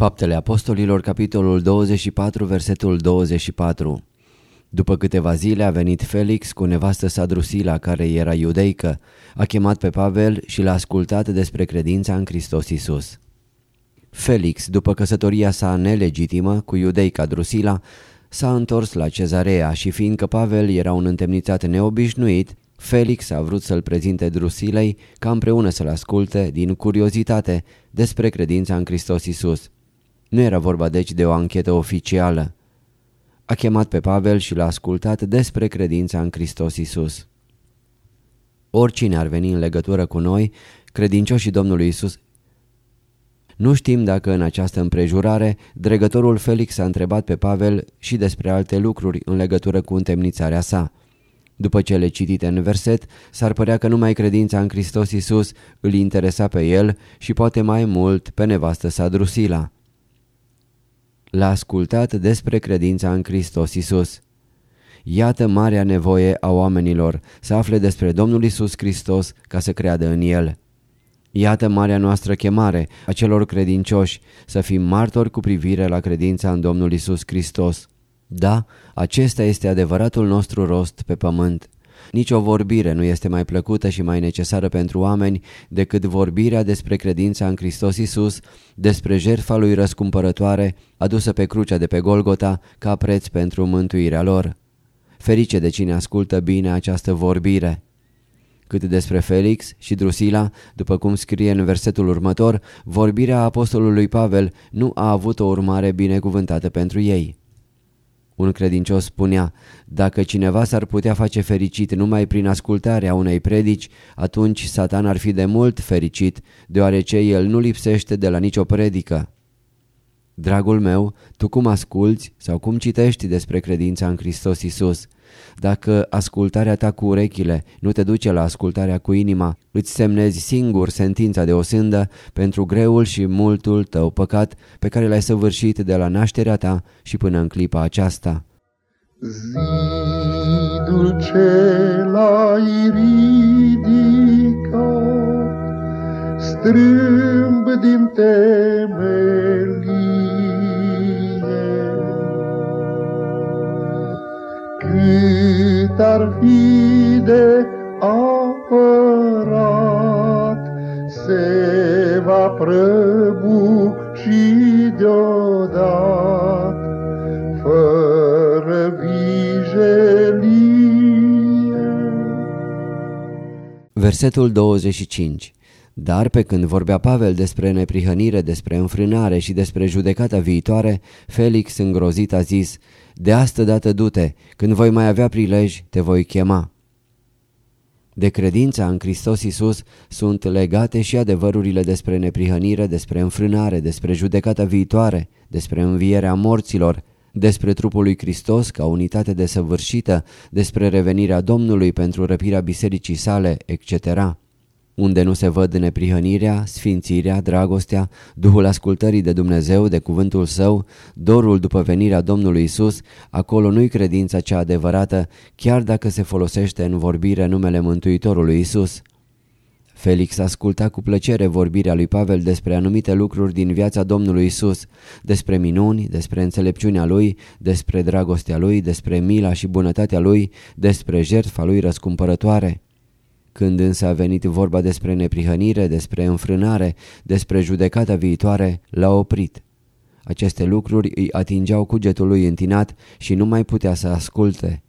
Faptele Apostolilor, capitolul 24, versetul 24 După câteva zile a venit Felix cu nevastă sa Drusila, care era iudeică. A chemat pe Pavel și l-a ascultat despre credința în Hristos Isus. Felix, după căsătoria sa nelegitimă cu iudeica Drusila, s-a întors la cezarea și fiindcă Pavel era un întemnițat neobișnuit, Felix a vrut să-l prezinte Drusilei ca împreună să-l asculte din curiozitate despre credința în Hristos Isus. Nu era vorba deci de o anchetă oficială. A chemat pe Pavel și l-a ascultat despre credința în Hristos Isus. Oricine ar veni în legătură cu noi, credincioșii Domnului Isus, nu știm dacă în această împrejurare dregătorul Felix a întrebat pe Pavel și despre alte lucruri în legătură cu întemnițarea sa. După cele citite în verset, s-ar părea că numai credința în Hristos Isus îl interesa pe el și poate mai mult pe nevastă sa Drusila. L-a ascultat despre credința în Hristos Isus. Iată marea nevoie a oamenilor să afle despre Domnul Isus Hristos ca să creadă în El. Iată marea noastră chemare a celor credincioși să fim martori cu privire la credința în Domnul Isus Hristos. Da, acesta este adevăratul nostru rost pe pământ. Nici o vorbire nu este mai plăcută și mai necesară pentru oameni decât vorbirea despre credința în Hristos Isus, despre jertfa lui răscumpărătoare adusă pe crucea de pe Golgota ca preț pentru mântuirea lor. Ferice de cine ascultă bine această vorbire. Cât despre Felix și Drusila, după cum scrie în versetul următor, vorbirea apostolului Pavel nu a avut o urmare binecuvântată pentru ei. Un credincios spunea, dacă cineva s-ar putea face fericit numai prin ascultarea unei predici, atunci satan ar fi de mult fericit, deoarece el nu lipsește de la nicio predică. Dragul meu, tu cum asculți sau cum citești despre credința în Hristos Isus? Dacă ascultarea ta cu urechile nu te duce la ascultarea cu inima, îți semnezi singur sentința de osândă pentru greul și multul tău păcat pe care l-ai săvârșit de la nașterea ta și până în clipa aceasta. Zidul ce l-ai ridicat, strâmb din temelie, cât ar fi de apărat, se va prăbuși deodată, fără vijelie. Versetul 25 Dar pe când vorbea Pavel despre neprihănire, despre înfrânare și despre judecata viitoare, Felix îngrozit a zis, De astă dată du-te, când voi mai avea prilej, te voi chema. De credința în Hristos Isus sunt legate și adevărurile despre neprihănire, despre înfrânare, despre judecata viitoare, despre învierea morților, despre trupul lui Hristos ca unitate desăvârșită, despre revenirea Domnului pentru răpirea bisericii sale, etc. Unde nu se văd neprihănirea, sfințirea, dragostea, Duhul ascultării de Dumnezeu, de cuvântul Său, dorul după venirea Domnului Isus, acolo nu-i credința cea adevărată, chiar dacă se folosește în vorbire numele Mântuitorului Isus. Felix asculta cu plăcere vorbirea lui Pavel despre anumite lucruri din viața Domnului Isus, despre minuni, despre înțelepciunea lui, despre dragostea lui, despre mila și bunătatea lui, despre jertfa lui răscumpărătoare. Când însă a venit vorba despre neprihănire, despre înfrânare, despre judecata viitoare, l-a oprit. Aceste lucruri îi atingeau cugetul lui întinat și nu mai putea să asculte.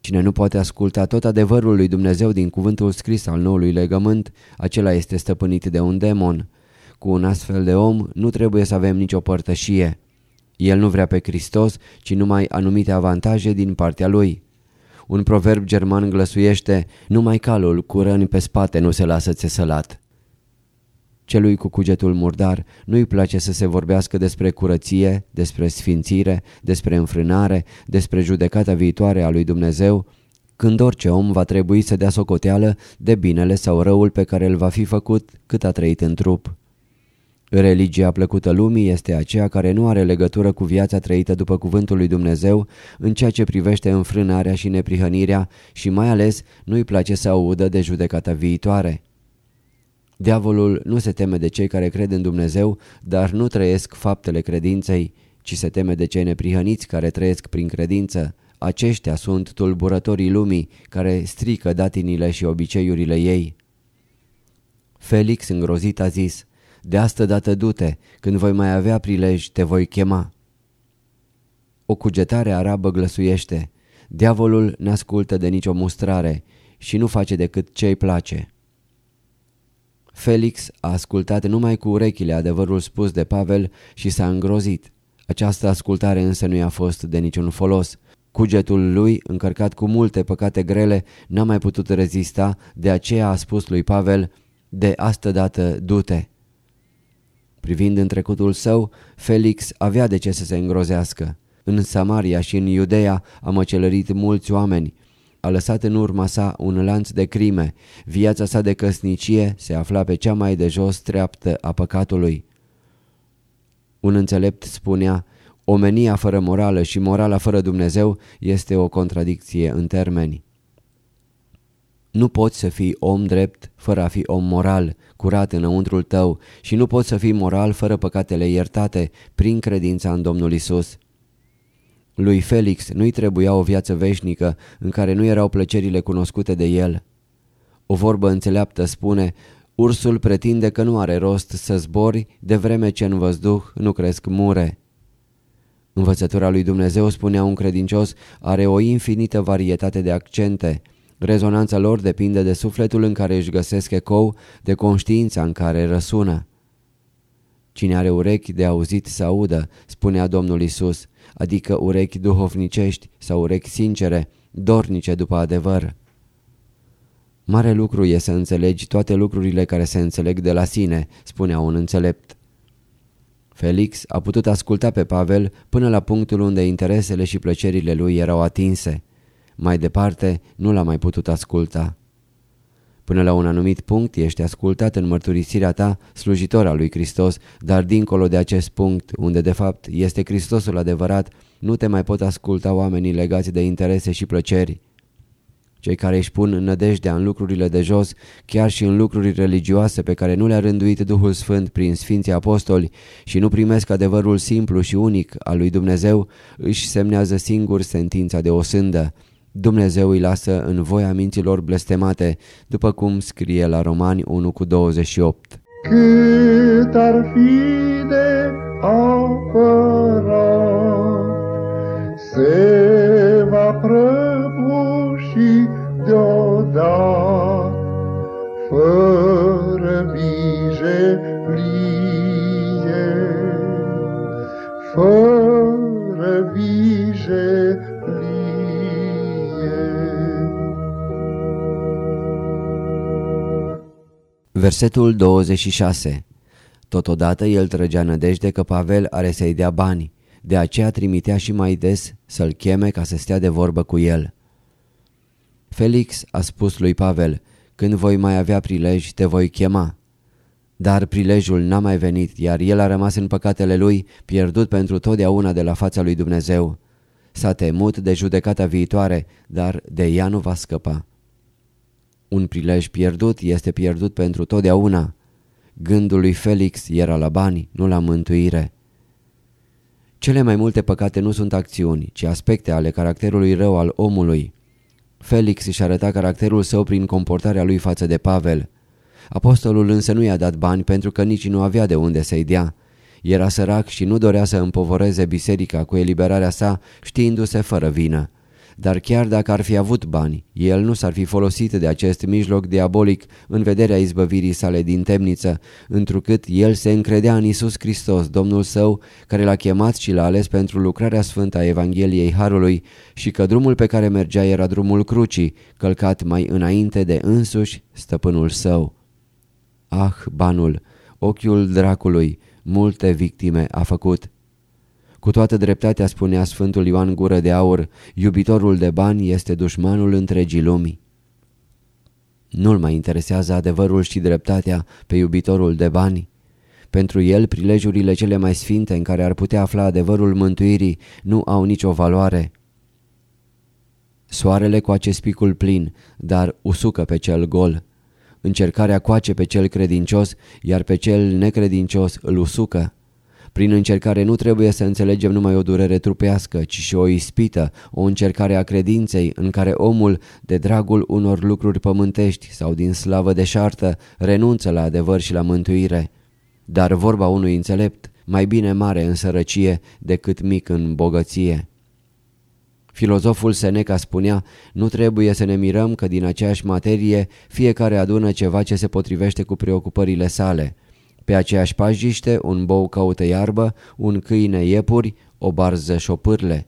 Cine nu poate asculta tot adevărul lui Dumnezeu din cuvântul scris al noului legământ, acela este stăpânit de un demon. Cu un astfel de om nu trebuie să avem nicio părtășie. El nu vrea pe Hristos, ci numai anumite avantaje din partea lui. Un proverb german glăsuiește, numai calul cu răni pe spate nu se lasă țesălat. Celui cu cugetul murdar nu-i place să se vorbească despre curăție, despre sfințire, despre înfrânare, despre judecata viitoare a lui Dumnezeu, când orice om va trebui să dea socoteală de binele sau răul pe care îl va fi făcut cât a trăit în trup. Religia plăcută lumii este aceea care nu are legătură cu viața trăită după cuvântul lui Dumnezeu în ceea ce privește înfrânarea și neprihănirea și mai ales nu-i place să audă de judecata viitoare. Diavolul nu se teme de cei care cred în Dumnezeu, dar nu trăiesc faptele credinței, ci se teme de cei neprihăniți care trăiesc prin credință. Aceștia sunt tulburătorii lumii care strică datinile și obiceiurile ei. Felix îngrozit a zis, de asta dată du-te, când voi mai avea prilej te voi chema. O cugetare arabă glăsuiește, diavolul n-ascultă de nicio mustrare și nu face decât ce-i place. Felix a ascultat numai cu urechile adevărul spus de Pavel și s-a îngrozit. Această ascultare însă nu i-a fost de niciun folos. Cugetul lui, încărcat cu multe păcate grele, n-a mai putut rezista, de aceea a spus lui Pavel, de astă dată du-te. Privind în trecutul său, Felix avea de ce să se îngrozească. În Samaria și în Iudeea a măcelărit mulți oameni, a lăsat în urma sa un lanț de crime. Viața sa de căsnicie se afla pe cea mai de jos treaptă a păcatului. Un înțelept spunea, omenia fără morală și morala fără Dumnezeu este o contradicție în termeni. Nu poți să fii om drept fără a fi om moral, curat înăuntrul tău și nu poți să fii moral fără păcatele iertate prin credința în Domnul Isus. Lui Felix nu-i trebuia o viață veșnică în care nu erau plăcerile cunoscute de el. O vorbă înțeleaptă spune, ursul pretinde că nu are rost să zbori de vreme ce în văzduh nu cresc mure. Învățătura lui Dumnezeu, spunea un credincios, are o infinită varietate de accente. Rezonanța lor depinde de sufletul în care își găsesc ecou, de conștiința în care răsună. Cine are urechi de auzit să audă, spunea Domnul Isus adică urechi duhovnicești sau urechi sincere, dornice după adevăr. Mare lucru e să înțelegi toate lucrurile care se înțeleg de la sine, spunea un înțelept. Felix a putut asculta pe Pavel până la punctul unde interesele și plăcerile lui erau atinse. Mai departe nu l-a mai putut asculta. Până la un anumit punct ești ascultat în mărturisirea ta, slujitor al lui Hristos, dar dincolo de acest punct, unde de fapt este Hristosul adevărat, nu te mai pot asculta oamenii legați de interese și plăceri. Cei care își pun nădejdea în lucrurile de jos, chiar și în lucruri religioase pe care nu le-a rânduit Duhul Sfânt prin Sfinții Apostoli și nu primesc adevărul simplu și unic al lui Dumnezeu, își semnează singur sentința de osândă. Dumnezeu îi lasă în voia minților blestemate, după cum scrie la Romani 1 cu 28. Cât ar fi de apărat, se va prăbuși deodată, fără vijelie, fără Versetul 26 Totodată el trăgea nădejde că Pavel are să-i dea bani, de aceea trimitea și mai des să-l cheme ca să stea de vorbă cu el. Felix a spus lui Pavel, când voi mai avea prilej te voi chema. Dar prilejul n-a mai venit, iar el a rămas în păcatele lui, pierdut pentru totdeauna de la fața lui Dumnezeu. S-a temut de judecata viitoare, dar de ea nu va scăpa. Un prilej pierdut este pierdut pentru totdeauna. Gândul lui Felix era la bani, nu la mântuire. Cele mai multe păcate nu sunt acțiuni, ci aspecte ale caracterului rău al omului. Felix își arăta caracterul său prin comportarea lui față de Pavel. Apostolul însă nu i-a dat bani pentru că nici nu avea de unde să-i dea. Era sărac și nu dorea să împovoreze biserica cu eliberarea sa, știindu-se fără vină. Dar chiar dacă ar fi avut bani, el nu s-ar fi folosit de acest mijloc diabolic în vederea izbăvirii sale din temniță, întrucât el se încredea în Isus Hristos, Domnul său, care l-a chemat și l-a ales pentru lucrarea sfântă a Evangheliei Harului și că drumul pe care mergea era drumul crucii, călcat mai înainte de însuși stăpânul său. Ah, banul, ochiul dracului, multe victime a făcut. Cu toată dreptatea spunea Sfântul Ioan Gură de Aur, iubitorul de bani este dușmanul întregii lumii. Nu-l mai interesează adevărul și dreptatea pe iubitorul de bani. Pentru el, prilejurile cele mai sfinte în care ar putea afla adevărul mântuirii nu au nicio valoare. Soarele coace spicul plin, dar usucă pe cel gol. Încercarea coace pe cel credincios, iar pe cel necredincios îl usucă. Prin încercare nu trebuie să înțelegem numai o durere trupească, ci și o ispită, o încercare a credinței în care omul, de dragul unor lucruri pământești sau din slavă deșartă, renunță la adevăr și la mântuire. Dar vorba unui înțelept, mai bine mare în sărăcie decât mic în bogăție. Filozoful Seneca spunea, nu trebuie să ne mirăm că din aceeași materie fiecare adună ceva ce se potrivește cu preocupările sale. Pe aceeași pajiște un bou caută iarbă, un câine iepuri, o barză șopârle.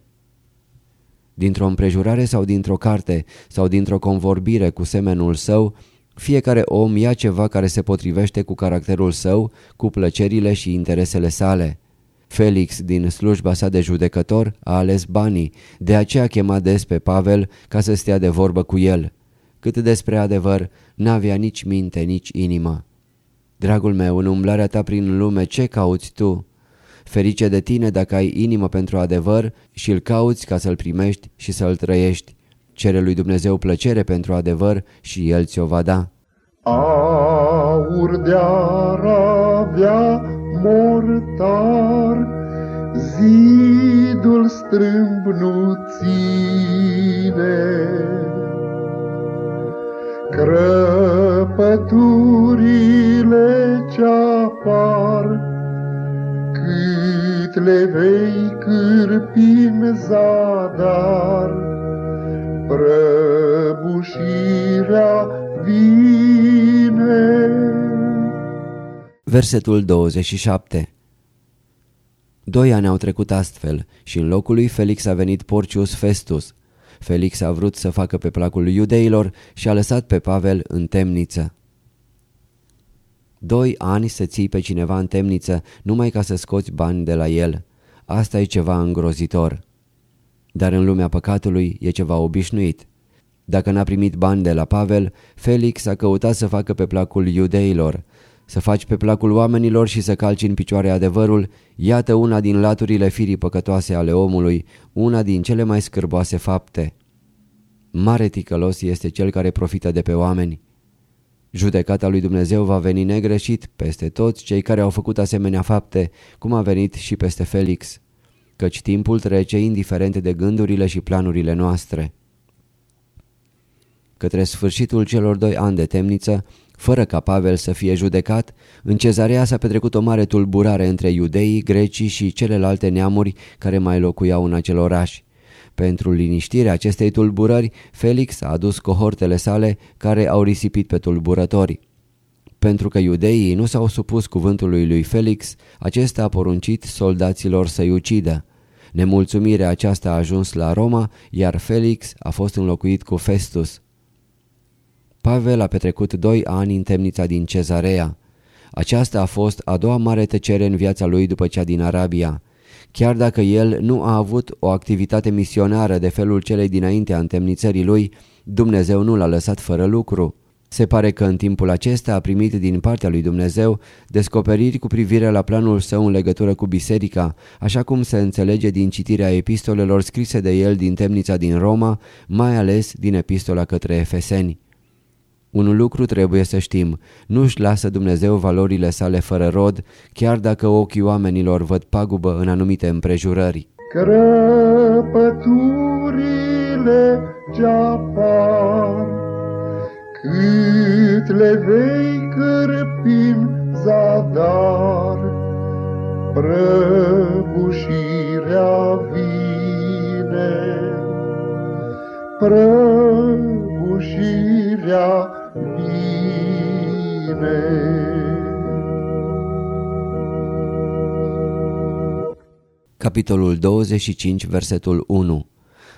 Dintr-o împrejurare sau dintr-o carte sau dintr-o convorbire cu semenul său, fiecare om ia ceva care se potrivește cu caracterul său, cu plăcerile și interesele sale. Felix, din slujba sa de judecător, a ales banii, de aceea chema des pe Pavel ca să stea de vorbă cu el. Cât despre adevăr, n-avea nici minte, nici inimă. Dragul meu, în umblarea ta prin lume, ce cauți tu? Ferice de tine dacă ai inimă pentru adevăr și îl cauți ca să-l primești și să-l trăiești. Cere lui Dumnezeu plăcere pentru adevăr și El ți-o va da. Aur de-ar avea mortar, zidul strâmb nu ține. Crăpăturile ce-apar, cât le vei cârpi în zadar, prăbușirea vine. Versetul 27 Doi ani au trecut astfel și în locul lui Felix a venit Porcius Festus. Felix a vrut să facă pe placul iudeilor și a lăsat pe Pavel în temniță. Doi ani să ții pe cineva în temniță numai ca să scoți bani de la el. Asta e ceva îngrozitor. Dar în lumea păcatului e ceva obișnuit. Dacă n-a primit bani de la Pavel, Felix a căutat să facă pe placul iudeilor. Să faci pe placul oamenilor și să calci în picioare adevărul, iată una din laturile firii păcătoase ale omului, una din cele mai scârboase fapte. Mare ticălos este cel care profită de pe oameni. Judecata lui Dumnezeu va veni negreșit peste toți cei care au făcut asemenea fapte, cum a venit și peste Felix, căci timpul trece indiferent de gândurile și planurile noastre. Către sfârșitul celor doi ani de temniță, fără ca Pavel să fie judecat, în cezarea s-a petrecut o mare tulburare între iudeii, grecii și celelalte neamuri care mai locuiau în acel oraș. Pentru liniștirea acestei tulburări, Felix a adus cohortele sale care au risipit pe tulburători. Pentru că iudeii nu s-au supus cuvântului lui Felix, acesta a poruncit soldaților să-i ucidă. Nemulțumirea aceasta a ajuns la Roma, iar Felix a fost înlocuit cu Festus. Pavel a petrecut doi ani în temnița din Cezarea. Aceasta a fost a doua mare tăcere în viața lui după cea din Arabia. Chiar dacă el nu a avut o activitate misionară de felul celei dinainte a întemnițării lui, Dumnezeu nu l-a lăsat fără lucru. Se pare că în timpul acesta a primit din partea lui Dumnezeu descoperiri cu privire la planul său în legătură cu biserica, așa cum se înțelege din citirea epistolelor scrise de el din temnița din Roma, mai ales din epistola către Efeseni. Un lucru trebuie să știm, nu-și lasă Dumnezeu valorile sale fără rod, chiar dacă ochii oamenilor văd pagubă în anumite împrejurări. Crăpăturile ce-apar, cât le vei cârpi zadar, prăbușirea vine, prăbușirea vine. Capitolul 25, versetul 1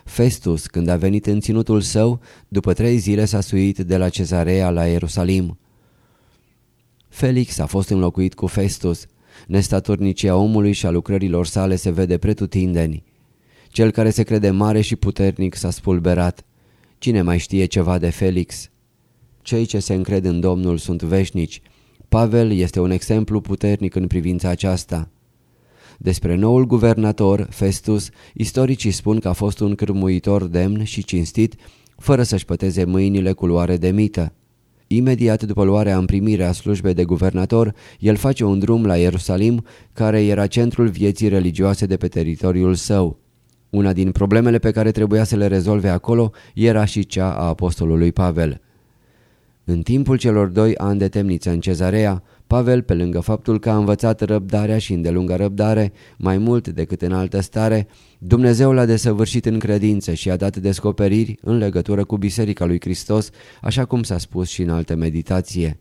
Festus, când a venit în ținutul său, după trei zile s-a suit de la cezarea la Ierusalim. Felix a fost înlocuit cu Festus. Nestatornicia omului și a lucrărilor sale se vede pretutindeni. Cel care se crede mare și puternic s-a spulberat. Cine mai știe ceva de Felix? Cei ce se încred în Domnul sunt veșnici. Pavel este un exemplu puternic în privința aceasta. Despre noul guvernator, Festus, istoricii spun că a fost un cârmuitor demn și cinstit, fără să-și păteze mâinile cu luare de mită. Imediat după luarea în primire a slujbei de guvernator, el face un drum la Ierusalim, care era centrul vieții religioase de pe teritoriul său. Una din problemele pe care trebuia să le rezolve acolo era și cea a apostolului Pavel. În timpul celor doi ani de temniță în cezarea, Pavel, pe lângă faptul că a învățat răbdarea și îndelungă răbdare, mai mult decât în altă stare, Dumnezeu l-a desăvârșit în credință și a dat descoperiri în legătură cu Biserica lui Hristos, așa cum s-a spus și în alte meditație.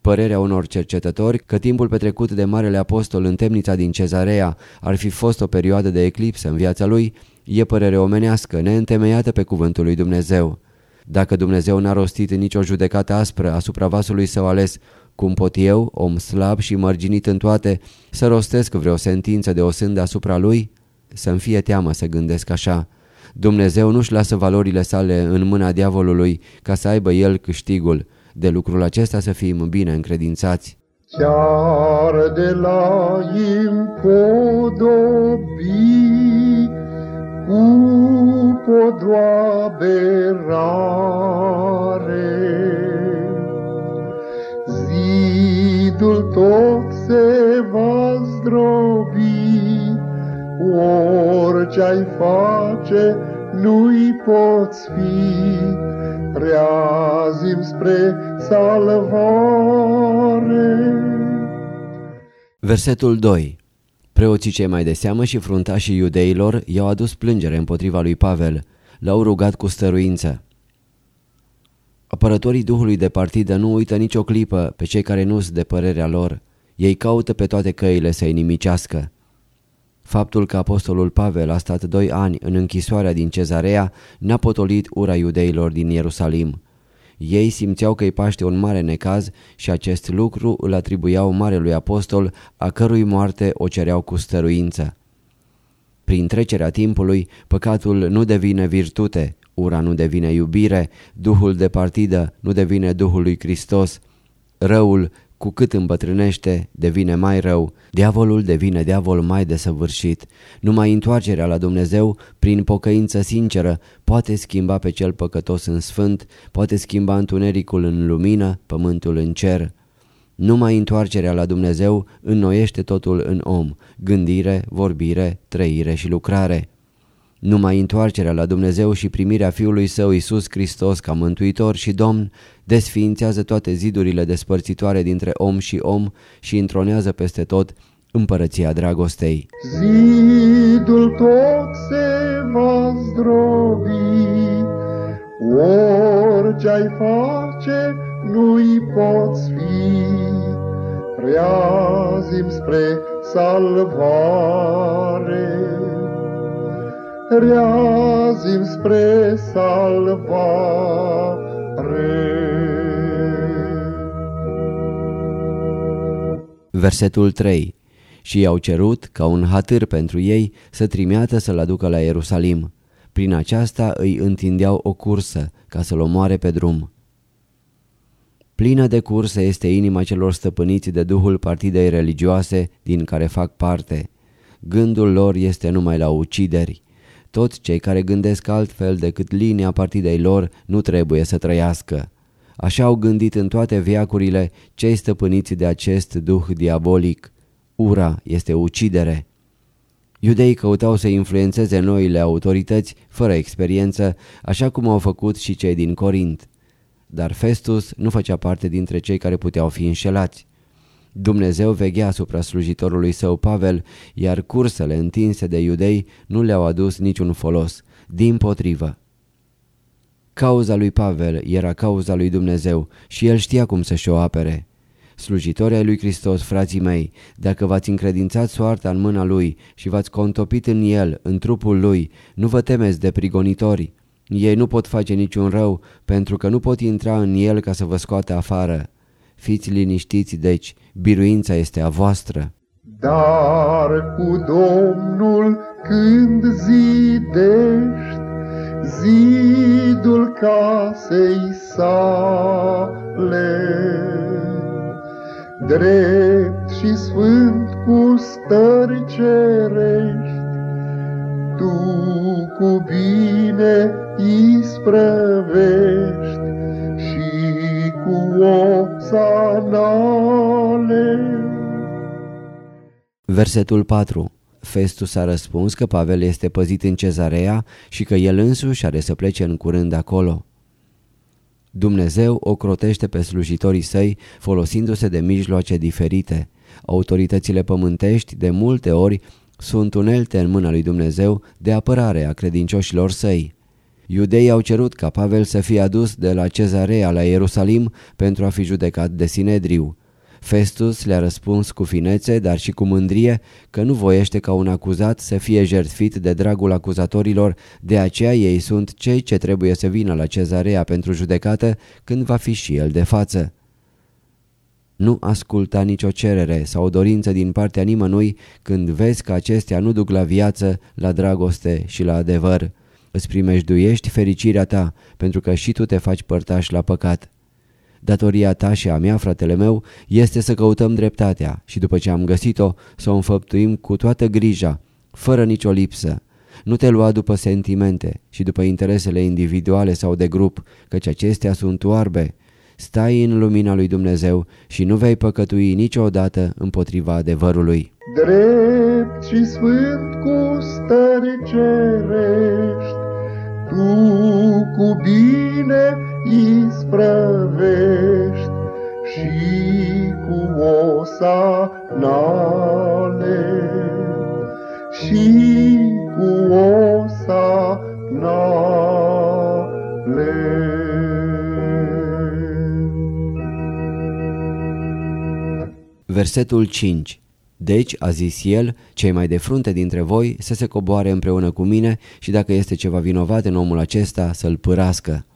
Părerea unor cercetători că timpul petrecut de Marele Apostol în temnița din Cezarea ar fi fost o perioadă de eclipsă în viața lui, e părere omenească, neîntemeiată pe cuvântul lui Dumnezeu. Dacă Dumnezeu n-a rostit nicio judecată aspră asupra vasului său ales, cum pot eu, om slab și mărginit în toate, să rostesc vreo sentință de osând asupra lui? Să-mi fie teamă să gândesc așa. Dumnezeu nu-și lasă valorile sale în mâna diavolului ca să aibă el câștigul. De lucrul acesta să fim bine încredințați. Chiar de la impodobii cu podoabe rare, zidul tot se va zdrobi, orice-ai face, nu-i poți fi, reazim spre salvare. Versetul 2 Preoții cei mai de seamă și fruntașii iudeilor i-au adus plângere împotriva lui Pavel, l-au rugat cu stăruință. Apărătorii Duhului de partidă nu uită nicio clipă pe cei care nu sunt de părerea lor. Ei caută pe toate căile să-i nimicească. Faptul că apostolul Pavel a stat doi ani în închisoarea din Cezarea n-a potolit ura iudeilor din Ierusalim. Ei simțeau că îi paște un mare necaz și acest lucru îl atribuiau marelui apostol, a cărui moarte o cereau cu stăruință. Prin trecerea timpului, păcatul nu devine virtute, ura nu devine iubire, duhul de partidă nu devine Duhul lui Hristos, răul cu cât îmbătrânește, devine mai rău, diavolul devine diavol mai desăvârșit. Numai întoarcerea la Dumnezeu, prin pocăință sinceră, poate schimba pe cel păcătos în sfânt, poate schimba întunericul în lumină, pământul în cer. Numai întoarcerea la Dumnezeu înnoiește totul în om, gândire, vorbire, trăire și lucrare. Numai întoarcerea la Dumnezeu și primirea Fiului Său Iisus Hristos ca Mântuitor și Domn desființează toate zidurile despărțitoare dintre om și om și întronează peste tot împărăția dragostei. Zidul tot se va zdrobi, orice-ai face, nu-i poți fi. Reazim spre salvare, reazim spre salvare. Versetul 3 Și i-au cerut ca un hatâr pentru ei să trimeată să-l aducă la Ierusalim. Prin aceasta îi întindeau o cursă ca să-l omoare pe drum. Plină de cursă este inima celor stăpâniți de duhul partidei religioase din care fac parte. Gândul lor este numai la ucideri. Toți cei care gândesc altfel decât linia partidei lor nu trebuie să trăiască. Așa au gândit în toate viacurile cei stăpâniți de acest duh diabolic. Ura este ucidere. Iudeii căutau să influențeze noile autorități fără experiență, așa cum au făcut și cei din Corint. Dar Festus nu făcea parte dintre cei care puteau fi înșelați. Dumnezeu veghea asupra slujitorului său Pavel, iar cursele întinse de iudei nu le-au adus niciun folos, din potrivă. Cauza lui Pavel era cauza lui Dumnezeu și el știa cum să-și o apere. Slujitorii ai lui Hristos, frații mei, dacă v-ați încredințat soarta în mâna lui și v-ați contopit în el, în trupul lui, nu vă temeți de prigonitori. Ei nu pot face niciun rău pentru că nu pot intra în el ca să vă scoate afară. Fiți liniștiți, deci, biruința este a voastră. Dar cu Domnul când zidești zidul casei sale, drept și sfânt cu stări cerești, tu cu bine isprăvești și cu opsanale. Versetul 4 Festus a răspuns că Pavel este păzit în cezarea și că el însuși are să plece în curând acolo. Dumnezeu o crotește pe slujitorii săi folosindu-se de mijloace diferite. Autoritățile pământești de multe ori sunt unelte în mâna lui Dumnezeu de apărare a credincioșilor săi. Iudeii au cerut ca Pavel să fie adus de la cezarea la Ierusalim pentru a fi judecat de Sinedriu. Festus le-a răspuns cu finețe, dar și cu mândrie, că nu voiește ca un acuzat să fie jertfit de dragul acuzatorilor, de aceea ei sunt cei ce trebuie să vină la cezarea pentru judecată când va fi și el de față. Nu asculta nicio cerere sau o dorință din partea nimănui când vezi că acestea nu duc la viață, la dragoste și la adevăr. Îți primejduiești fericirea ta pentru că și tu te faci părtaș la păcat. Datoria ta și a mea, fratele meu, este să căutăm dreptatea și după ce am găsit-o să o înfăptuim cu toată grija, fără nicio lipsă. Nu te lua după sentimente și după interesele individuale sau de grup, căci acestea sunt oarbe. Stai în lumina lui Dumnezeu și nu vei păcătui niciodată împotriva adevărului. Drept și sfânt cu stări cerești, tu cu bine isprăvești și cu osanale și cu osanale. Versetul 5 deci, a zis el, cei mai de frunte dintre voi să se coboare împreună cu mine și dacă este ceva vinovat în omul acesta, să-l pârască.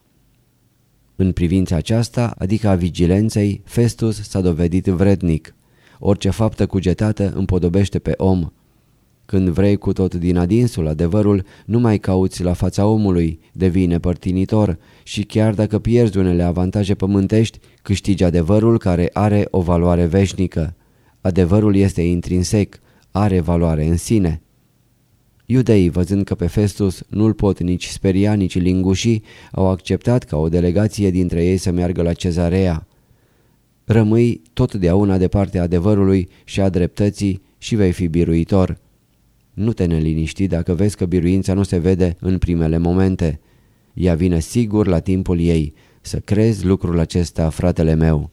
În privința aceasta, adică a vigilenței, Festus s-a dovedit vrednic. Orice faptă cugetată împodobește pe om. Când vrei cu tot din adinsul adevărul, nu mai cauți la fața omului, devii nepărtinitor și chiar dacă pierzi unele avantaje pământești, câștigi adevărul care are o valoare veșnică. Adevărul este intrinsec, are valoare în sine. Iudeii, văzând că pe Festus nu-l pot nici speria, nici linguși, au acceptat ca o delegație dintre ei să meargă la cezarea. Rămâi totdeauna de partea adevărului și a dreptății și vei fi biruitor. Nu te neliniști dacă vezi că biruința nu se vede în primele momente. Ea vine sigur la timpul ei. Să crezi lucrul acesta, fratele meu.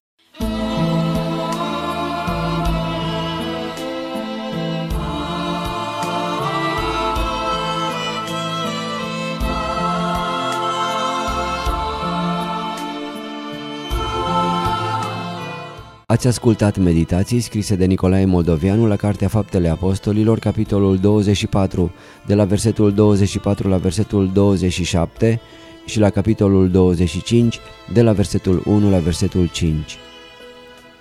Ați ascultat meditații scrise de Nicolae Moldovianu la Cartea Faptele Apostolilor, capitolul 24, de la versetul 24 la versetul 27 și la capitolul 25, de la versetul 1 la versetul 5.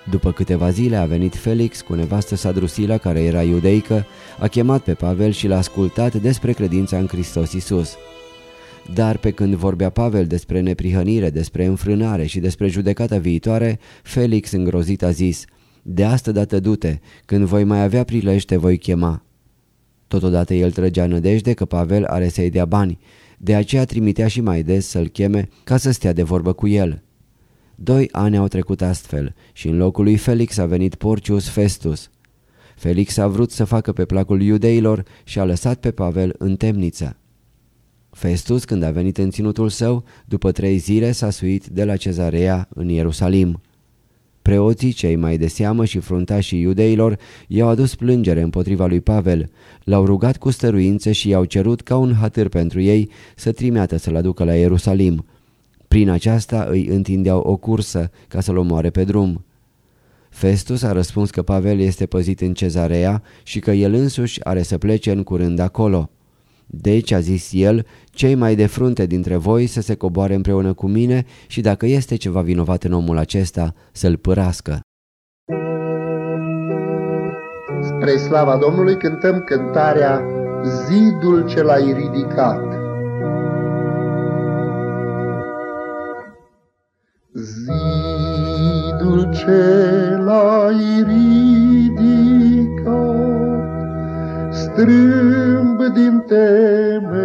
După câteva zile a venit Felix cu nevastă sa Drusila, care era iudeică, a chemat pe Pavel și l-a ascultat despre credința în Hristos Isus. Dar pe când vorbea Pavel despre neprihănire, despre înfrânare și despre judecata viitoare, Felix îngrozit a zis, De asta dată du-te, când voi mai avea prilej te voi chema. Totodată el trăgea nădejde că Pavel are să-i dea bani, de aceea trimitea și mai des să-l cheme ca să stea de vorbă cu el. Doi ani au trecut astfel și în locul lui Felix a venit Porcius Festus. Felix a vrut să facă pe placul iudeilor și a lăsat pe Pavel în temniță. Festus, când a venit în ținutul său, după trei zile s-a suit de la cezarea în Ierusalim. Preoții, cei mai de seamă și fruntașii iudeilor, i-au adus plângere împotriva lui Pavel, l-au rugat cu stăruință și i-au cerut ca un hatâr pentru ei să trimeată să-l aducă la Ierusalim. Prin aceasta îi întindeau o cursă ca să-l omoare pe drum. Festus a răspuns că Pavel este păzit în cezarea și că el însuși are să plece în curând acolo. Deci, a zis el, cei mai de frunte dintre voi să se coboare împreună cu mine și dacă este ceva vinovat în omul acesta, să-l părască. Spre slava Domnului cântăm cântarea Zidul ce l-ai ridicat. Zidul ce l-ai ridicat, strâmb din temelie.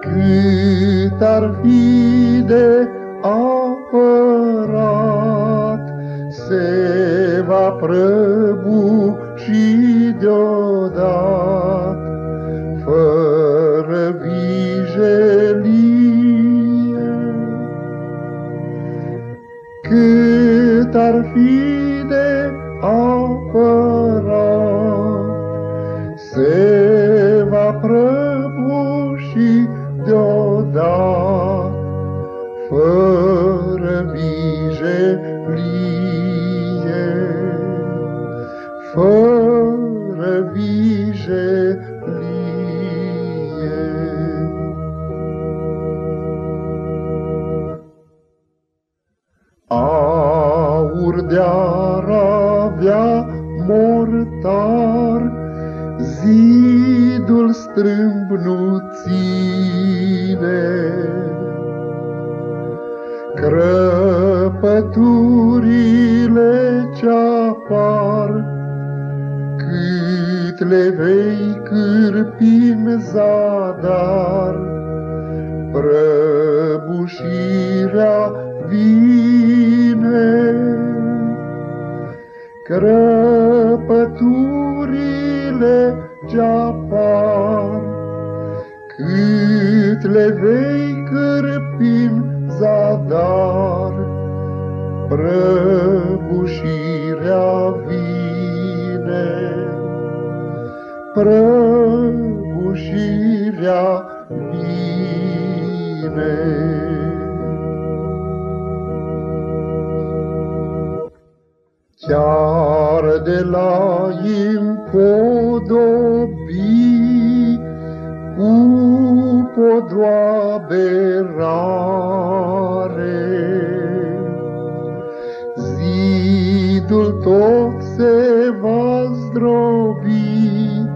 Cât ar fi de apărat, se va prăbuși Crăpăturile ce-apar, cât le vei cârpi în zadar, prăbușirea vine. Crăpăturile ce-apar, cât le vei prăbușirea vine. Prăbușirea vine. Chiar de la impodobi cu podroabe rare, zidul tot se va zdrobi,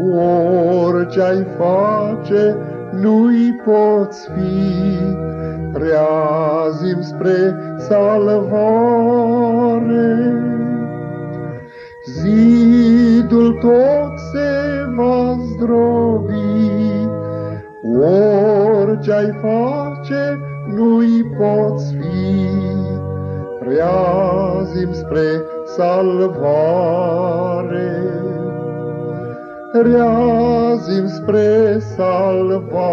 orice-ai face, nu-i poți fi, reazim spre salvare. Zidul tot se va zdrobi, orice-ai face, nu-i poți fi, reazim spre salvare. Reazim spre salvare.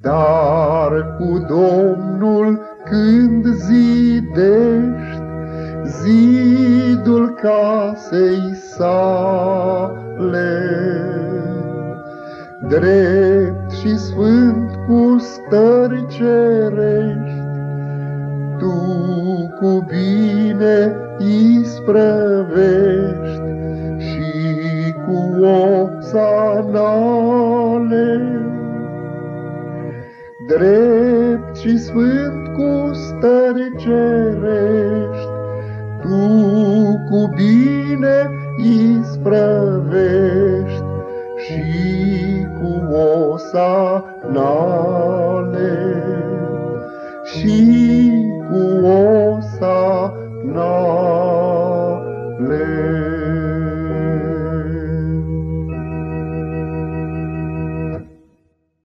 Dar cu Domnul când zidești zidul casei sale, drept și sfânt cu stări cerești, tu cu bine isprăvești și cu opsanale. Drept și sfânt cu stări cerești, tu cu bine isprăvești osanale